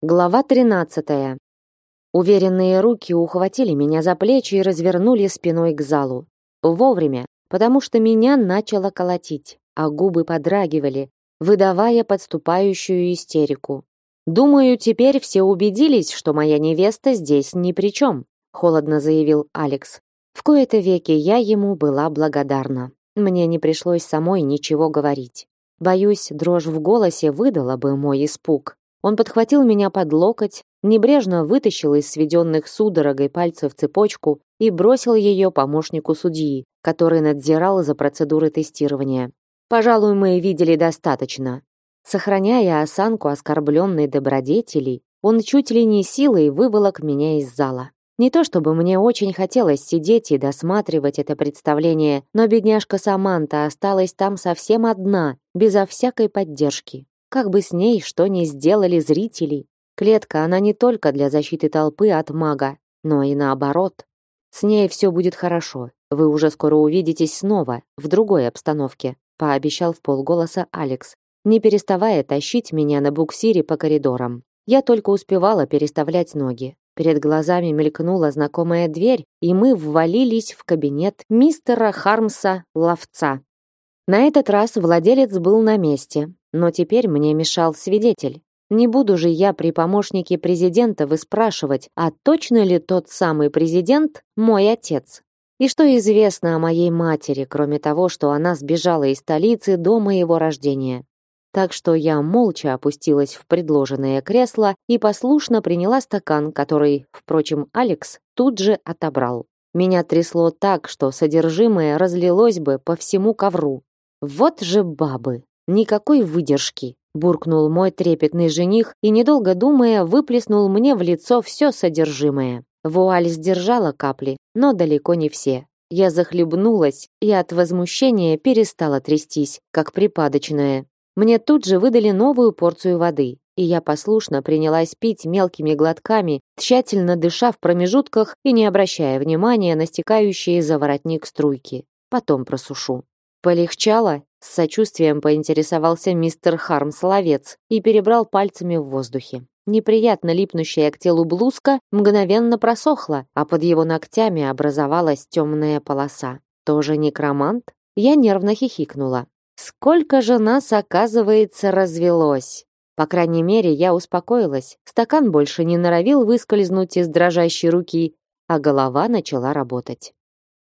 Глава 13. Уверенные руки ухватили меня за плечи и развернули спиной к залу. Вовремя, потому что меня начало колотить, а губы подрагивали, выдавая подступающую истерику. Думаю, теперь все убедились, что моя невеста здесь ни при чем, холодно заявил Алекс. В кои-то веки я ему была благодарна. Мне не пришлось самой ничего говорить. Боюсь, дрожь в голосе выдала бы мой испуг. Он подхватил меня под локоть, небрежно вытащил из сведенных судорогой пальцев цепочку и бросил ее помощнику судьи, который надзирал за процедурой тестирования. Пожалуй, мы видели достаточно. Сохраняя осанку оскорбленной добродетели, он чуть ли не силой выволок меня из зала. Не то чтобы мне очень хотелось сидеть и досматривать это представление, но бедняжка Саманта осталась там совсем одна, безо всякой поддержки. Как бы с ней что ни сделали зрители. Клетка, она не только для защиты толпы от мага, но и наоборот. С ней все будет хорошо. Вы уже скоро увидитесь снова, в другой обстановке, пообещал в полголоса Алекс, не переставая тащить меня на буксире по коридорам. Я только успевала переставлять ноги. Перед глазами мелькнула знакомая дверь, и мы ввалились в кабинет мистера Хармса Ловца. На этот раз владелец был на месте, но теперь мне мешал свидетель. Не буду же я при помощнике президента выспрашивать, а точно ли тот самый президент мой отец? И что известно о моей матери, кроме того, что она сбежала из столицы до моего рождения? Так что я молча опустилась в предложенное кресло и послушно приняла стакан, который, впрочем, Алекс тут же отобрал. Меня трясло так, что содержимое разлилось бы по всему ковру. Вот же бабы! Никакой выдержки, буркнул мой трепетный жених и недолго думая выплеснул мне в лицо все содержимое. Вуаль сдержала капли, но далеко не все. Я захлебнулась и от возмущения перестала трястись, как припадочная. Мне тут же выдали новую порцию воды, и я послушно принялась пить мелкими глотками, тщательно дыша в промежутках и не обращая внимания на стекающие за воротник струйки. Потом просушу. Полегчало? С сочувствием поинтересовался мистер Хармс-ловец и перебрал пальцами в воздухе. Неприятно липнущая к телу блузка мгновенно просохла, а под его ногтями образовалась темная полоса. Тоже некромант? Я нервно хихикнула. Сколько же нас, оказывается, развелось. По крайней мере, я успокоилась. Стакан больше не норовил выскользнуть из дрожащей руки, а голова начала работать.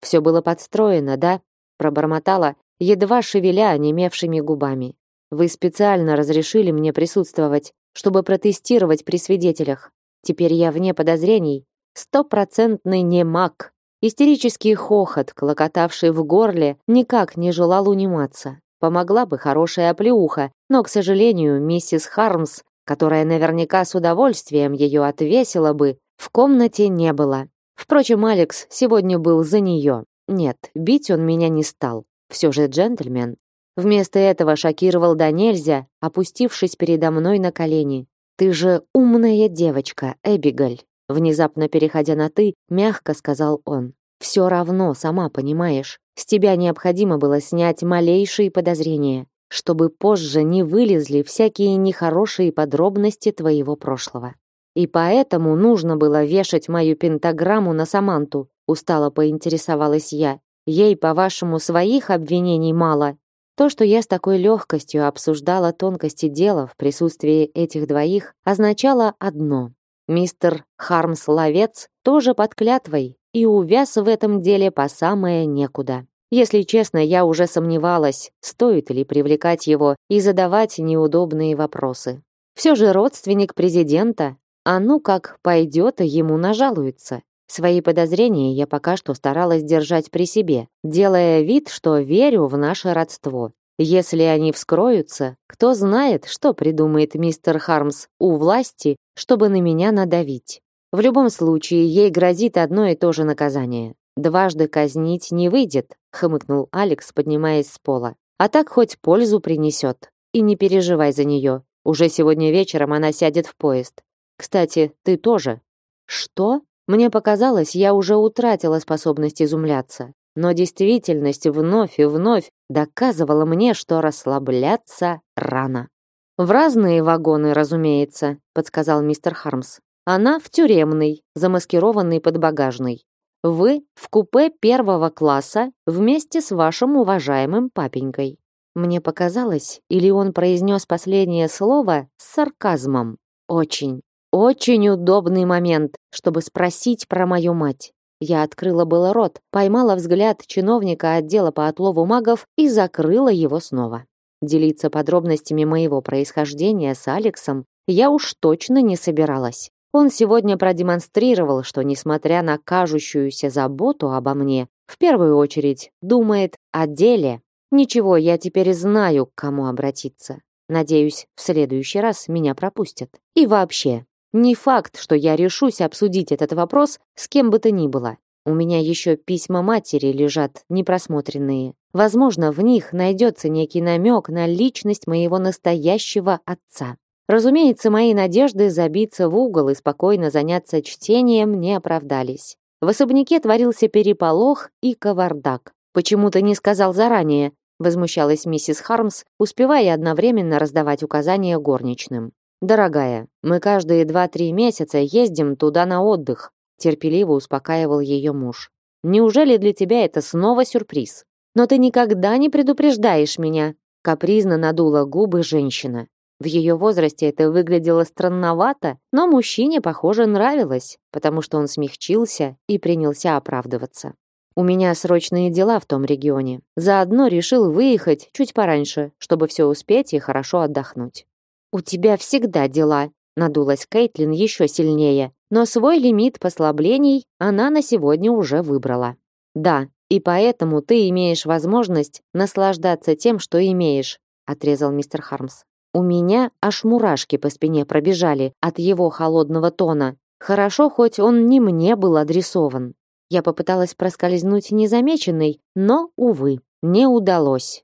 Все было подстроено, да? Пробормотала, едва шевеля онемевшими губами. Вы специально разрешили мне присутствовать, чтобы протестировать при свидетелях. Теперь я вне подозрений. Стопроцентный не маг. Истерический хохот, клокотавший в горле, никак не желал униматься. Помогла бы хорошая оплеуха, но, к сожалению, миссис Хармс, которая наверняка с удовольствием ее отвесила бы, в комнате не было. Впрочем, Алекс сегодня был за нее. Нет, бить он меня не стал все же джентльмен. Вместо этого шокировал до нельзя, опустившись передо мной на колени. «Ты же умная девочка, Эбигаль!» Внезапно переходя на «ты», мягко сказал он. «Все равно, сама понимаешь, с тебя необходимо было снять малейшие подозрения, чтобы позже не вылезли всякие нехорошие подробности твоего прошлого. И поэтому нужно было вешать мою пентаграмму на Саманту, устало поинтересовалась я. Ей, по-вашему, своих обвинений мало? То, что я с такой легкостью обсуждала тонкости дела в присутствии этих двоих, означало одно. Мистер Хармс-ловец тоже под клятвой и увяз в этом деле по самое некуда. Если честно, я уже сомневалась, стоит ли привлекать его и задавать неудобные вопросы. Все же родственник президента, а ну как пойдет, ему нажалуется. Свои подозрения я пока что старалась держать при себе, делая вид, что верю в наше родство. Если они вскроются, кто знает, что придумает мистер Хармс у власти, чтобы на меня надавить. В любом случае, ей грозит одно и то же наказание. Дважды казнить не выйдет, хмыкнул Алекс, поднимаясь с пола. А так хоть пользу принесет. И не переживай за нее. Уже сегодня вечером она сядет в поезд. Кстати, ты тоже. Что? Мне показалось, я уже утратила способность изумляться, но действительность вновь и вновь доказывала мне, что расслабляться рано. В разные вагоны, разумеется, подсказал мистер Хармс. Она в тюремный, замаскированный под багажный. Вы в купе первого класса вместе с вашим уважаемым папенькой. Мне показалось, или он произнес последнее слово с сарказмом. Очень, очень удобный момент, чтобы спросить про мою мать. Я открыла было рот, поймала взгляд чиновника отдела по отлову магов и закрыла его снова. Делиться подробностями моего происхождения с Алексом я уж точно не собиралась. Он сегодня продемонстрировал, что, несмотря на кажущуюся заботу обо мне, в первую очередь думает о деле. Ничего, я теперь знаю, к кому обратиться. Надеюсь, в следующий раз меня пропустят. И вообще, не факт, что я решусь обсудить этот вопрос с кем бы то ни было. У меня еще письма матери лежат непросмотренные. Возможно, в них найдется некий намек на личность моего настоящего отца. Разумеется, мои надежды забиться в угол и спокойно заняться чтением не оправдались. В особняке творился переполох и кавардак. «Почему ты не сказал заранее?» возмущалась миссис Хармс, успевая одновременно раздавать указания горничным. Дорогая, мы каждые два-три месяца ездим туда на отдых, терпеливо успокаивал ее муж. Неужели для тебя это снова сюрприз? Но ты никогда не предупреждаешь меня, капризно надула губы женщина. В ее возрасте это выглядело странновато, но мужчине, похоже, нравилось, потому что он смягчился и принялся оправдываться. У меня срочные дела в том регионе. Заодно решил выехать чуть пораньше, чтобы все успеть и хорошо отдохнуть. «У тебя всегда дела», — надулась Кейтлин еще сильнее, но свой лимит послаблений она на сегодня уже выбрала. «Да, и поэтому ты имеешь возможность наслаждаться тем, что имеешь», — отрезал мистер Хармс. «У меня аж мурашки по спине пробежали от его холодного тона. Хорошо, хоть он не мне был адресован». Я попыталась проскользнуть незамеченной, но, увы, не удалось.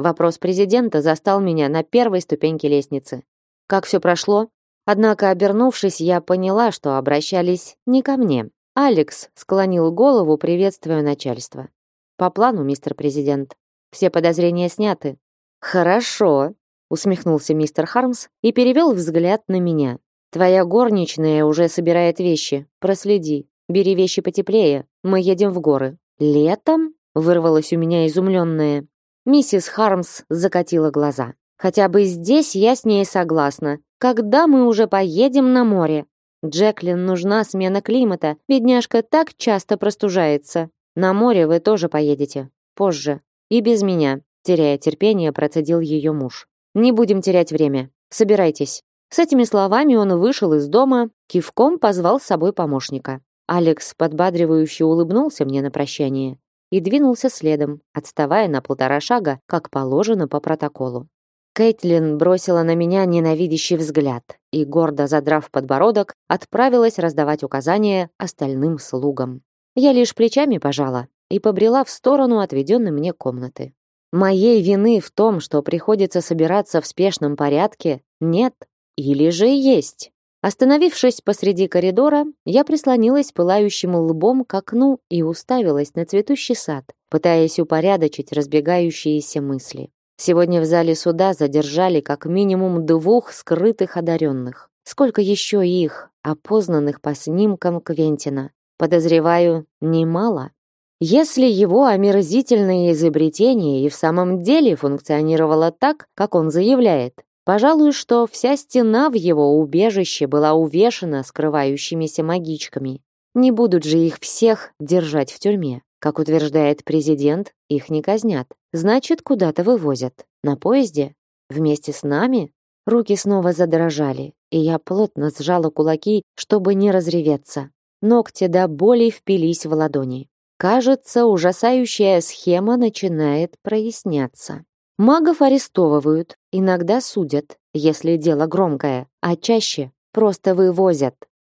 Вопрос президента застал меня на первой ступеньке лестницы. Как все прошло? Однако, обернувшись, я поняла, что обращались не ко мне. Алекс склонил голову, приветствуя начальство. По плану, мистер президент. Все подозрения сняты. Хорошо, усмехнулся мистер Хармс и перевел взгляд на меня. Твоя горничная уже собирает вещи. Проследи. Бери вещи потеплее. Мы едем в горы. Летом? вырвалось у меня изумленное. Миссис Хармс закатила глаза. Хотя бы здесь я с ней согласна. Когда мы уже поедем на море? Джеклин нужна смена климата. Бедняжка так часто простужается. На море вы тоже поедете. Позже. И без меня. Теряя терпение, процедил ее муж. Не будем терять время. Собирайтесь. С этими словами он вышел из дома, кивком позвал с собой помощника. Алекс подбадривающе улыбнулся мне на прощание и двинулся следом, отставая на полтора шага, как положено по протоколу. Кейтлин бросила на меня ненавидящий взгляд и, гордо задрав подбородок, отправилась раздавать указания остальным слугам. Я лишь плечами пожала и побрела в сторону отведенной мне комнаты. Моей вины в том, что приходится собираться в спешном порядке, нет или же есть. Остановившись посреди коридора, я прислонилась пылающим лбом к окну и уставилась на цветущий сад, пытаясь упорядочить разбегающиеся мысли. Сегодня в зале суда задержали как минимум двух скрытых одаренных. Сколько еще их, опознанных по снимкам Квентина? Подозреваю, немало. Если его омерзительное изобретение и в самом деле функционировало так, как он заявляет, Пожалуй, что вся стена в его убежище была увешана скрывающимися магичками. Не будут же их всех держать в тюрьме. Как утверждает президент, их не казнят. Значит, куда-то вывозят. На поезде? Вместе с нами? Руки снова задрожали, и я плотно сжала кулаки, чтобы не разреветься. Ногти до боли впились в ладони. Кажется, ужасающая схема начинает проясняться. Магов арестовывают, иногда судят, если дело громкое, а чаще просто вывозят.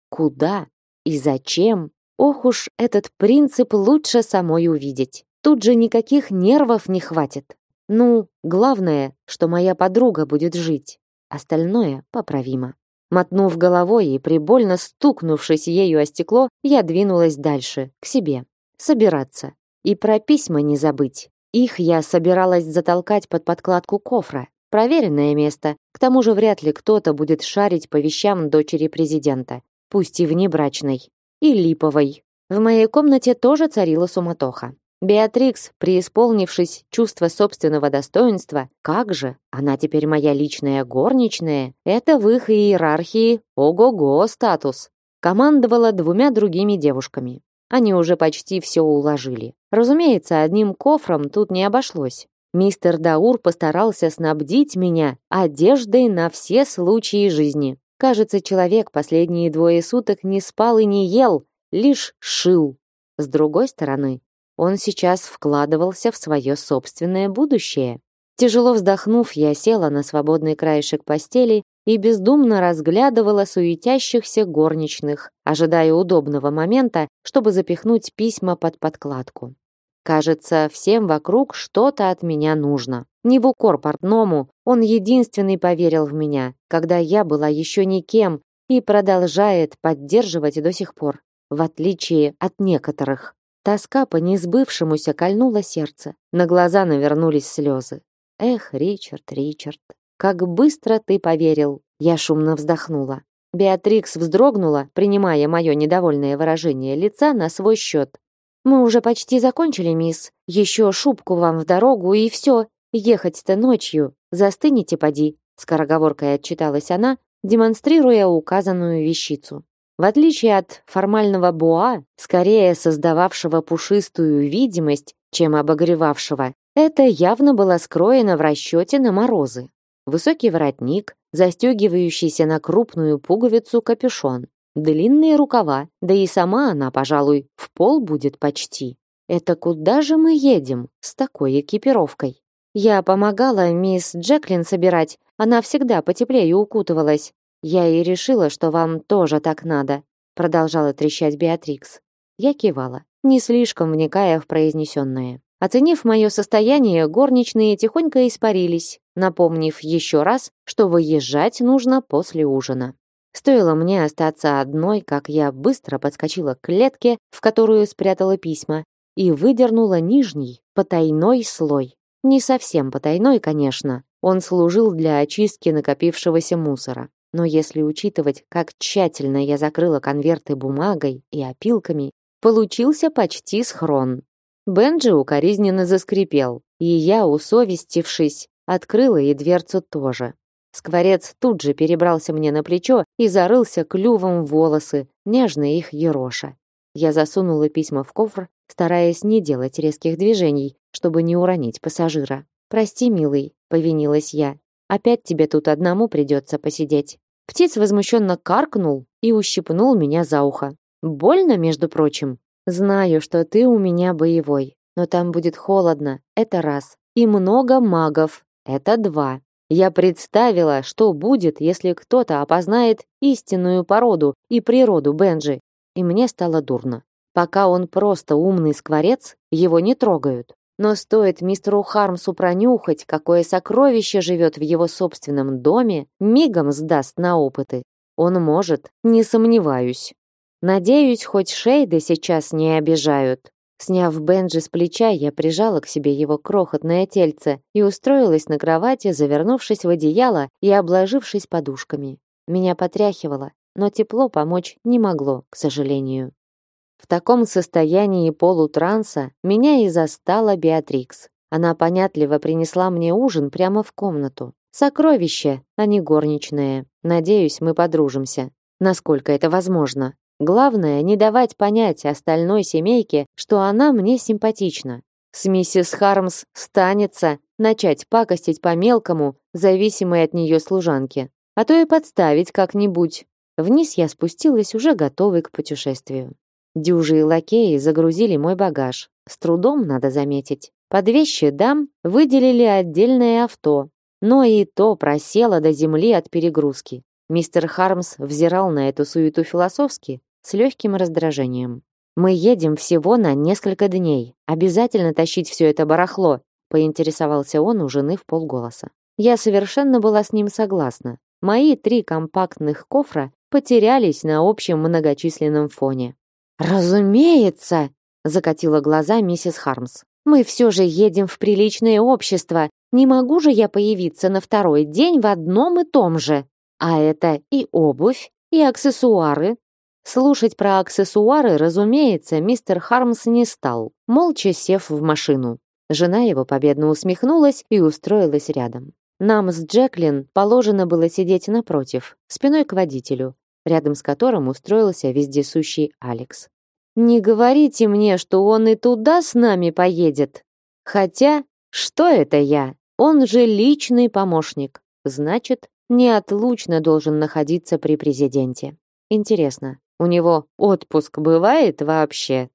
Куда и зачем? Ох уж этот принцип лучше самой увидеть. Тут же никаких нервов не хватит. Ну, главное, что моя подруга будет жить. Остальное поправимо. Мотнув головой и прибольно стукнувшись ею о стекло, я двинулась дальше, к себе. Собираться. И про письма не забыть. Их я собиралась затолкать под подкладку кофра, проверенное место. К тому же вряд ли кто-то будет шарить по вещам дочери президента, пусть и внебрачной, и липовой. В моей комнате тоже царила суматоха. Беатрикс, преисполнившись чувства собственного достоинства, как же, она теперь моя личная горничная, это в их иерархии ого-го статус. Командовала двумя другими девушками. Они уже почти все уложили. Разумеется, одним кофром тут не обошлось. Мистер Даур постарался снабдить меня одеждой на все случаи жизни. Кажется, человек последние двое суток не спал и не ел, лишь шил. С другой стороны, он сейчас вкладывался в свое собственное будущее. Тяжело вздохнув, я села на свободный краешек постели и бездумно разглядывала суетящихся горничных, ожидая удобного момента, чтобы запихнуть письма под подкладку. Кажется, всем вокруг что-то от меня нужно. Не в укор портному, он единственный поверил в меня, когда я была еще никем, и продолжает поддерживать до сих пор, в отличие от некоторых. Тоска по несбывшемуся кольнула сердце, на глаза навернулись слезы. Эх, Ричард, Ричард, как быстро ты поверил. Я шумно вздохнула. Беатрикс вздрогнула, принимая мое недовольное выражение лица на свой счет. Мы уже почти закончили, мисс. Еще шубку вам в дорогу и все. Ехать-то ночью. Застынете, поди. Скороговоркой отчиталась она, демонстрируя указанную вещицу. В отличие от формального буа, скорее создававшего пушистую видимость, чем обогревавшего, это явно было скроено в расчете на морозы. Высокий воротник, застегивающийся на крупную пуговицу капюшон, длинные рукава, да и сама она, пожалуй, в пол будет почти. Это куда же мы едем с такой экипировкой? Я помогала мисс Джеклин собирать, она всегда потеплее укутывалась. Я и решила, что вам тоже так надо, продолжала трещать Беатрикс. Я кивала, не слишком вникая в произнесенное. Оценив мое состояние, горничные тихонько испарились, напомнив еще раз, что выезжать нужно после ужина. Стоило мне остаться одной, как я быстро подскочила к клетке, в которую спрятала письма, и выдернула нижний, потайной слой. Не совсем потайной, конечно. Он служил для очистки накопившегося мусора. Но если учитывать, как тщательно я закрыла конверты бумагой и опилками, получился почти схрон. Бенджи укоризненно заскрипел, и я, усовестившись, открыла и дверцу тоже. Скворец тут же перебрался мне на плечо и зарылся клювом в волосы, нежно их ероша. Я засунула письма в кофр, стараясь не делать резких движений, чтобы не уронить пассажира. «Прости, милый», — повинилась я. «Опять тебе тут одному придется посидеть». Птиц возмущенно каркнул и ущипнул меня за ухо. «Больно, между прочим?» «Знаю, что ты у меня боевой, но там будет холодно, это раз. И много магов, это два. Я представила, что будет, если кто-то опознает истинную породу и природу Бенджи, и мне стало дурно. Пока он просто умный скворец, его не трогают. Но стоит мистеру Хармсу пронюхать, какое сокровище живет в его собственном доме, мигом сдаст на опыты. Он может, не сомневаюсь. Надеюсь, хоть Шейды сейчас не обижают. Сняв Бенджи с плеча, я прижала к себе его крохотное тельце и устроилась на кровати, завернувшись в одеяло и обложившись подушками. Меня потряхивало, но тепло помочь не могло, к сожалению. В таком состоянии полутранса меня и застала Беатрикс. Она понятливо принесла мне ужин прямо в комнату. Сокровище, а не горничное. Надеюсь, мы подружимся. Насколько это возможно. Главное, не давать понять остальной семейке, что она мне симпатична. С миссис Хармс станется начать пакостить по-мелкому, зависимой от нее служанке. А то и подставить как-нибудь. Вниз я спустилась, уже готовый к путешествию. Дюжи и лакеи загрузили мой багаж. С трудом, надо заметить. Под вещи дам выделили отдельное авто, но и то просело до земли от перегрузки. Мистер Хармс взирал на эту суету философски, с легким раздражением. «Мы едем всего на несколько дней. Обязательно тащить все это барахло», поинтересовался он у жены в полголоса. Я совершенно была с ним согласна. Мои три компактных кофра потерялись на общем многочисленном фоне. «Разумеется!» — закатила глаза миссис Хармс. «Мы все же едем в приличное общество, Не могу же я появиться на второй день в одном и том же. А это и обувь, и аксессуары. Слушать про аксессуары, разумеется, мистер Хармс не стал, молча сев в машину. Жена его победно усмехнулась и устроилась рядом. Нам с Джеклин положено было сидеть напротив, спиной к водителю, рядом с которым устроился вездесущий Алекс. Не говорите мне, что он и туда с нами поедет. Хотя, что это я? Он же личный помощник. Значит, неотлучно должен находиться при президенте. Интересно, у него отпуск бывает вообще?